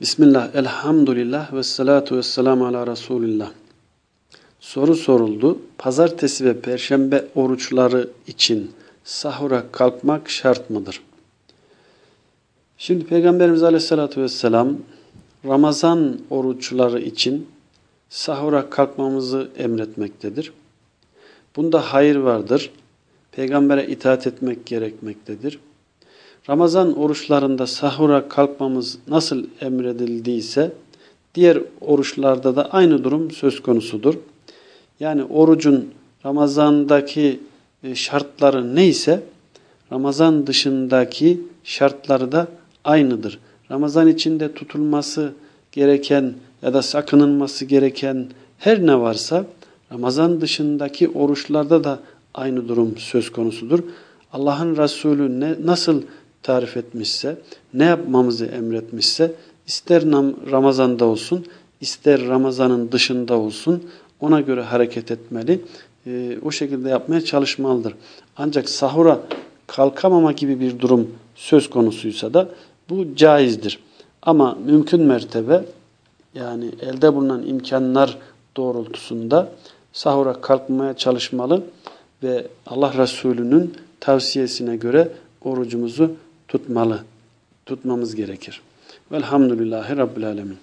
Bismillah, elhamdülillah ve salatu ve selamu ala Resulillah. Soru soruldu. Pazartesi ve perşembe oruçları için sahura kalkmak şart mıdır? Şimdi Peygamberimiz aleyhissalatü vesselam Ramazan oruçları için sahura kalkmamızı emretmektedir. Bunda hayır vardır. Peygambere itaat etmek gerekmektedir. Ramazan oruçlarında sahura kalkmamız nasıl emredildiyse diğer oruçlarda da aynı durum söz konusudur. Yani orucun Ramazan'daki e, şartları neyse Ramazan dışındaki şartları da aynıdır. Ramazan içinde tutulması gereken ya da sakınılması gereken her ne varsa Ramazan dışındaki oruçlarda da aynı durum söz konusudur. Allah'ın Resulü ne, nasıl tarif etmişse, ne yapmamızı emretmişse, ister Ramazan'da olsun, ister Ramazan'ın dışında olsun, ona göre hareket etmeli, e, o şekilde yapmaya çalışmalıdır. Ancak sahura kalkamama gibi bir durum söz konusuysa da bu caizdir. Ama mümkün mertebe yani elde bulunan imkanlar doğrultusunda sahura kalkmaya çalışmalı ve Allah Resulü'nün tavsiyesine göre orucumuzu tutmalı, tutmamız gerekir. Velhamdülillahi Rabbil Alemin.